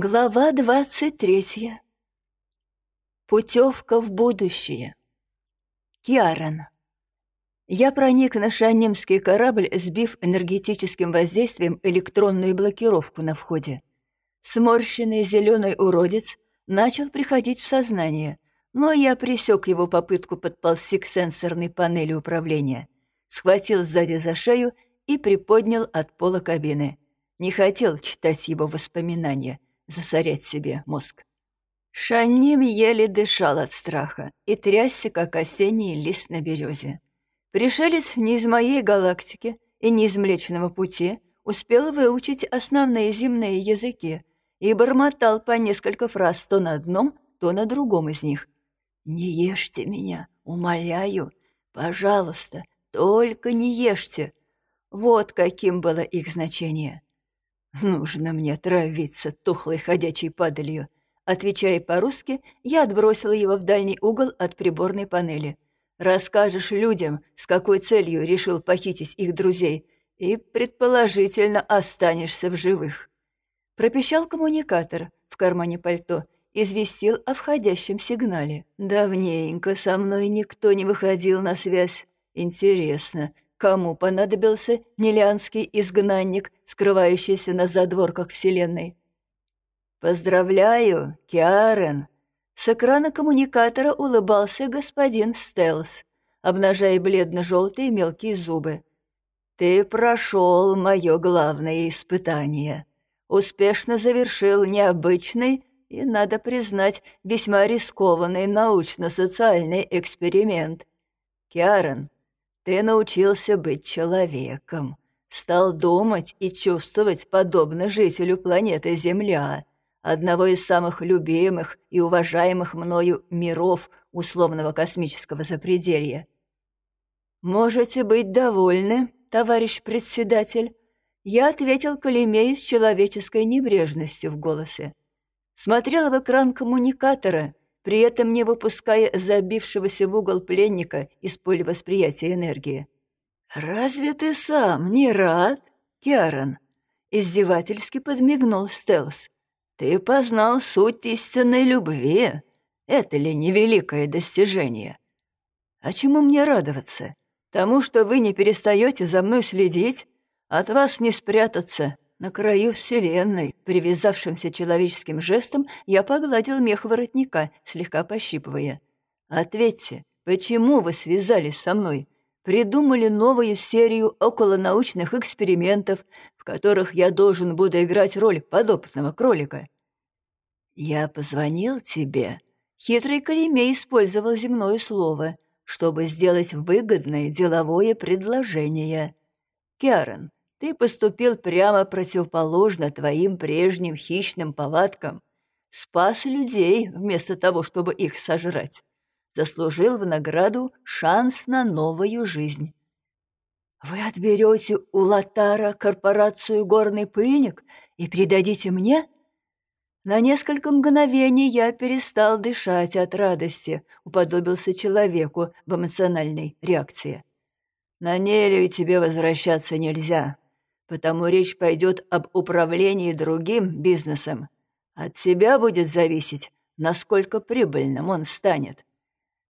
Глава двадцать третья. Путевка в будущее. Киаран. Я проник на шанимский корабль, сбив энергетическим воздействием электронную блокировку на входе. Сморщенный зеленый уродец начал приходить в сознание, но я пресек его попытку подползти к сенсорной панели управления, схватил сзади за шею и приподнял от пола кабины. Не хотел читать его воспоминания — засорять себе мозг. Шаним еле дышал от страха и трясся, как осенний лист на березе. Пришелец не из моей галактики и не из Млечного Пути успел выучить основные земные языки и бормотал по несколько фраз то на одном, то на другом из них. «Не ешьте меня, умоляю, пожалуйста, только не ешьте». Вот каким было их значение. «Нужно мне травиться тухлой ходячей падалью». Отвечая по-русски, я отбросила его в дальний угол от приборной панели. «Расскажешь людям, с какой целью решил похитить их друзей, и, предположительно, останешься в живых». Пропищал коммуникатор в кармане пальто, известил о входящем сигнале. «Давненько со мной никто не выходил на связь. Интересно, Кому понадобился нелянский изгнанник, скрывающийся на задворках Вселенной? «Поздравляю, Киарен!» С экрана коммуникатора улыбался господин Стелс, обнажая бледно-желтые мелкие зубы. «Ты прошел мое главное испытание. Успешно завершил необычный и, надо признать, весьма рискованный научно-социальный эксперимент. Киарен, ты научился быть человеком, стал думать и чувствовать подобно жителю планеты Земля, одного из самых любимых и уважаемых мною миров условного космического запределья. Можете быть довольны, товарищ председатель. Я ответил Колемею с человеческой небрежностью в голосе. Смотрел в экран коммуникатора при этом не выпуская забившегося в угол пленника из поля восприятия энергии. «Разве ты сам не рад, Киарон?» Издевательски подмигнул Стелс. «Ты познал суть истинной любви. Это ли не великое достижение? А чему мне радоваться? Тому, что вы не перестаете за мной следить? От вас не спрятаться. На краю вселенной, привязавшимся человеческим жестом, я погладил мех воротника, слегка пощипывая. «Ответьте, почему вы связались со мной? Придумали новую серию околонаучных экспериментов, в которых я должен буду играть роль подопытного кролика?» «Я позвонил тебе». Хитрый Калимей использовал земное слово, чтобы сделать выгодное деловое предложение. «Киарон, ты поступил прямо противоположно твоим прежним хищным повадкам. Спас людей вместо того, чтобы их сожрать. Заслужил в награду шанс на новую жизнь. Вы отберете у Латара корпорацию «Горный пыльник» и передадите мне? На несколько мгновений я перестал дышать от радости, уподобился человеку в эмоциональной реакции. На Нелию тебе возвращаться нельзя потому речь пойдет об управлении другим бизнесом. От тебя будет зависеть, насколько прибыльным он станет».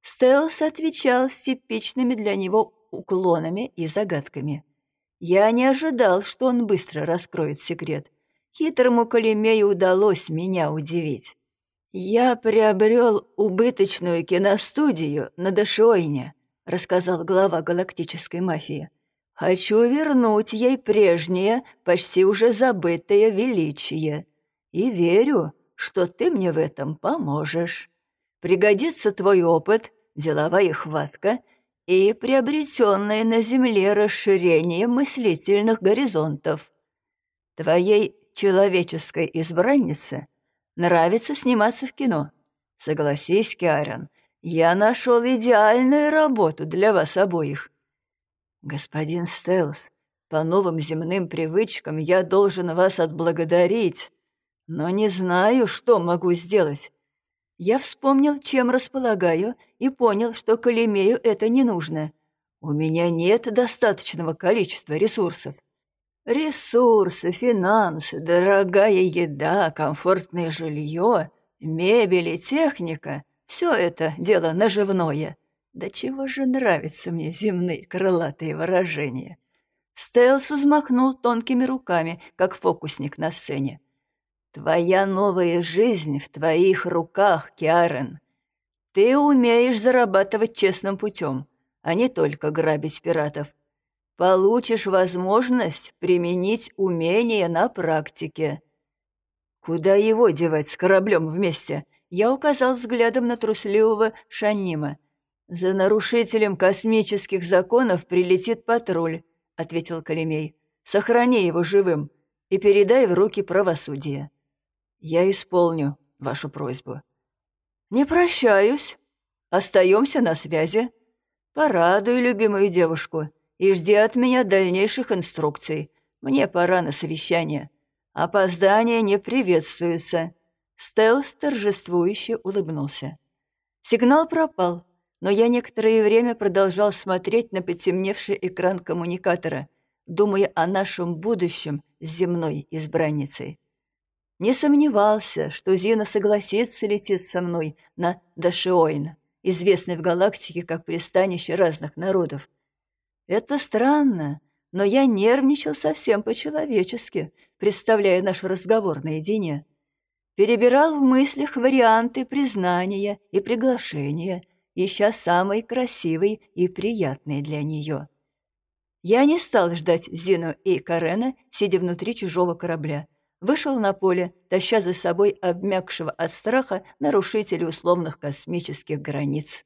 Стелс отвечал с типичными для него уклонами и загадками. Я не ожидал, что он быстро раскроет секрет. Хитрому Колемею удалось меня удивить. «Я приобрел убыточную киностудию на Дашойне», рассказал глава галактической мафии. Хочу вернуть ей прежнее, почти уже забытое величие. И верю, что ты мне в этом поможешь. Пригодится твой опыт, деловая хватка и приобретенное на земле расширение мыслительных горизонтов. Твоей человеческой избраннице нравится сниматься в кино. Согласись, Киарон, я нашел идеальную работу для вас обоих. «Господин Стелс, по новым земным привычкам я должен вас отблагодарить, но не знаю, что могу сделать». Я вспомнил, чем располагаю, и понял, что Колемею это не нужно. У меня нет достаточного количества ресурсов. Ресурсы, финансы, дорогая еда, комфортное жилье, мебель и техника — все это дело наживное. Да чего же нравятся мне земные крылатые выражения. Стелс взмахнул тонкими руками, как фокусник на сцене. «Твоя новая жизнь в твоих руках, Киарен. Ты умеешь зарабатывать честным путем, а не только грабить пиратов. Получишь возможность применить умение на практике. Куда его девать с кораблем вместе? Я указал взглядом на трусливого Шанима. «За нарушителем космических законов прилетит патруль», — ответил Калемей. «Сохрани его живым и передай в руки правосудия». «Я исполню вашу просьбу». «Не прощаюсь. Остаемся на связи. Порадуй любимую девушку и жди от меня дальнейших инструкций. Мне пора на совещание. Опоздание не приветствуется». Стелс торжествующе улыбнулся. Сигнал пропал, но я некоторое время продолжал смотреть на потемневший экран коммуникатора, думая о нашем будущем с земной избранницей. Не сомневался, что Зина согласится лететь со мной на Дашиоин, известный в галактике как пристанище разных народов. Это странно, но я нервничал совсем по-человечески, представляя наш разговор наедине. Перебирал в мыслях варианты признания и приглашения, ища самый красивый и приятный для нее. Я не стал ждать Зину и Карена, сидя внутри чужого корабля. Вышел на поле, таща за собой обмякшего от страха нарушителя условных космических границ.